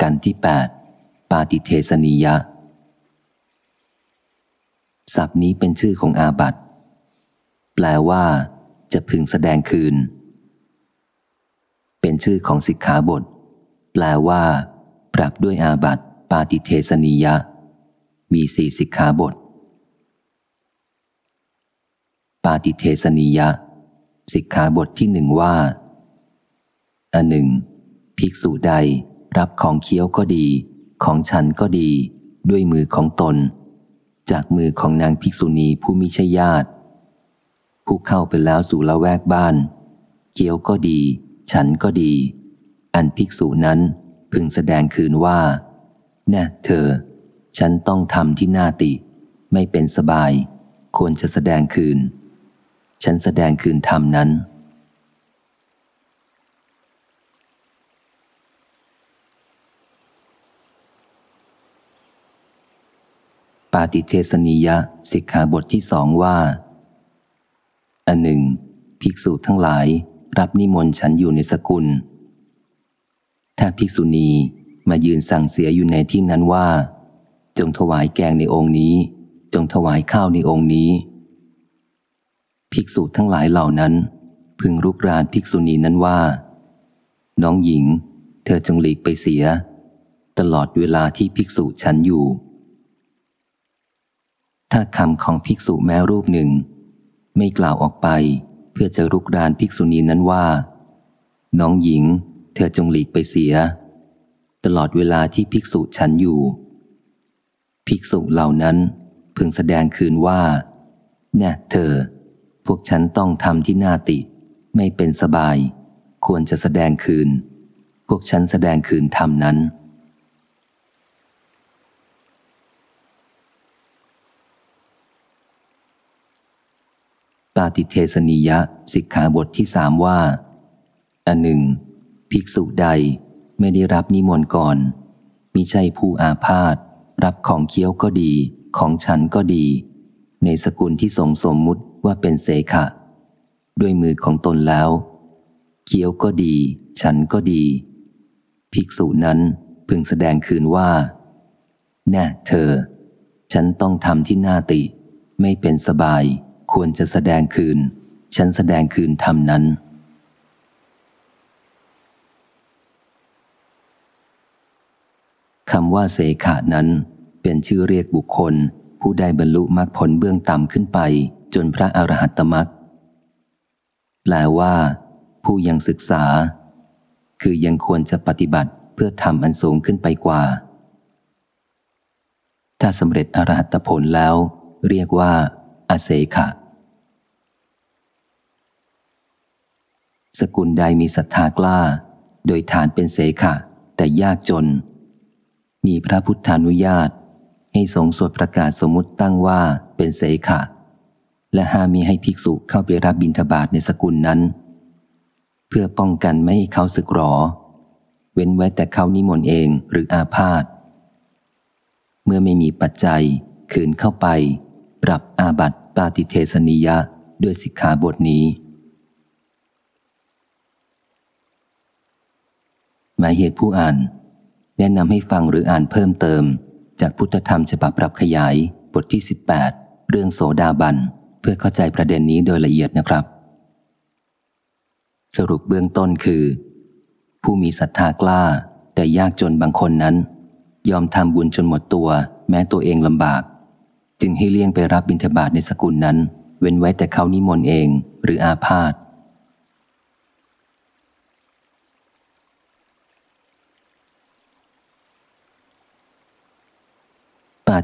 กันที่แปดปาติเทสนิยะศัพท์นี้เป็นชื่อของอาบัตแปลว่า จะพึงแสดงคืน เป็นชื่อของสิกขาบท แปลว่า ปรับด้วยอาบัตปาติเทสนิยะ มีสี่สิกขาบท ปาติเทสนิยะ สิกขาบทที่หนึ่งว่าอันหนึ่ง ภิกษุใด รับของเคี้ยวก็ดี ของฉันก็ดี ด้วยมือของตน จากมือของนางภิกษุณีผู้มิใช่ญาติ ผู้เข้าไปแล้วสู่ละแวกบ้าน เคี้ยวก็ดี ฉันก็ดี อันภิกษุนั้นพึงแสดงคืนว่าแน่เธอ ฉันต้องทำที่หน้าติ ไม่เป็นสบาย ควรจะแสดงคืน ฉันแสดงคืนธรรมนั้นาติเทสนิยะสิกขาบทที่สองว่า อันหนึ่ง ภิกษุทั้งหลายรับนิมนต์ฉันอยู่ในสกุล ถ้าภิกษุณีมายืนสั่งเสียอยู่ในที่นั้นว่า จงถวายแกงในองค์นี้ จงถวายข้าวในองค์นี้ ภิกษุทั้งหลายเหล่านั้น พึงรุกรานภิกษุณีนั้นว่า น้องหญิง เธอจงหลีกไปเสีย ตลอดเวลาที่ภิกษุฉันอยู่ ถ้าคำของภิกษุแม้รูปหนึ่ง ไม่กล่าวออกไป เพื่อจะรุกรานภิกษุณีนั้นว่า น้องหญิง เธอจงหลีกไปเสีย ตลอดเวลาที่ภิกษุฉันอยู่ ภิกษุเหล่านั้นพึงแสดงคืนว่าแน่เธอ พวกฉันต้องทำที่หน้าติ ไม่เป็นสบาย ควรจะแสดงคืน พวกฉันแสดงคืนทำนั้น ปาติเทสนิยะสิกขาบทที่สามว่า อันหนึ่ง ภิกษุใดไม่ได้รับนิมนต์ก่อน มิใช่ผู้อาพาธรับของเคี้ยวก็ดี ของฉันก็ดี ในสกุลที่ทรงสมมุติว่าเป็นเสขะ ด้วยมือของตนแล้ว เคี้ยวก็ดี ฉันก็ดี ภิกษุนั้นพึงแสดงคืนว่า แน่เธอ ฉันต้องทำที่หน้าติ ไม่เป็นสบาย ควรจะแสดงคืน ฉันแสดงคืนธรรมนั้น คำว่าเสขะนั้น เป็นชื่อเรียกบุคคล ผู้ได้บรรลุมรรคผลเบื้องต่ำขึ้นไป จนพระอรหัตตมรรคแปลว่า ผู้ยังศึกษา คือยังควรจะปฏิบัติเพื่อทำอันสูงขึ้นไปกว่า ถ้าสำเร็จอรหัตผลแล้ว เรียกว่าอาเสขะ สกุลใดมีศรัทธากล้า โดยฐานเป็นเสขะ แต่ยากจน มีพระพุทธานุญาต ให้สงสวดประกาศสมมติตั้งว่าเป็นเสขะ และห้ามมีให้ภิกษุเข้าไปรับบิณฑบาตในสกุลนั้น เพื่อป้องกันไม่ให้เขาสึกหรอ เว้นไว้แต่เขานิมนต์เองหรืออาพาธเมื่อไม่มีปัจจัยคืนเข้าไป ปรับอาบัติปาติเทสนิยะด้วยสิกขาบทนี้ หมายเหตุผู้อ่าน แนะนำให้ฟังหรืออ่านเพิ่มเติม จากพุทธธรรมฉบับปรับขยาย บทที่ 18 เรื่องโสดาบัน เพื่อเข้าใจประเด็นนี้โดยละเอียดนะครับ สรุปเบื้องต้นคือ ผู้มีศรัทธากล้า แต่ยากจนบางคนนั้น ยอมทำบุญจนหมดตัว แม้ตัวเองลำบาก จึงให้เลี่ยงไปรับบิณฑบาตในสกุลนั้น เว้นไว้แต่เขานิมนต์เอง หรืออาพาธ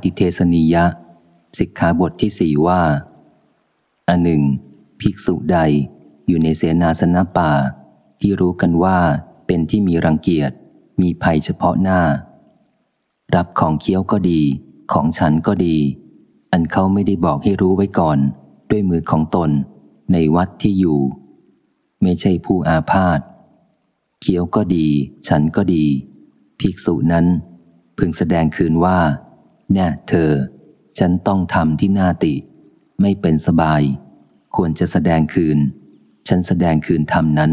ติเทสนิยะ สิกขาบทที่สี่ว่า อันหนึ่ง ภิกษุใดอยู่ในเสนาสนะป่า ที่รู้กันว่าเป็นที่มีรังเกียจ มีภัยเฉพาะหน้า รับของเคี้ยวก็ดี ของฉันก็ดี อันเขาไม่ได้บอกให้รู้ไว้ก่อน ด้วยมือของตน ในวัดที่อยู่ ไม่ใช่ผู้อาพาธเคี้ยวก็ดี ฉันก็ดี ภิกษุนั้นพึงแสดงคืนว่า แน่เธอ ฉันต้องทำที่หน้าติ ไม่เป็นสบาย ควรจะแสดงคืน ฉันแสดงคืนทำนั้น